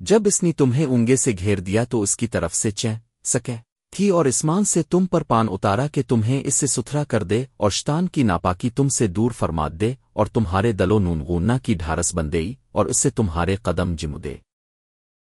جب اس نے تمہیں اونگے سے گھیر دیا تو اس کی طرف سے چہ سکے تھی اور اسمان سے تم پر پان اتارا کہ تمہیں اس سے ستھرا کر دے اور شتان کی ناپاکی تم سے دور فرماد دے اور تمہارے دلو نون کی ڈھارس بندئی اور اس سے تمہارے قدم جم دے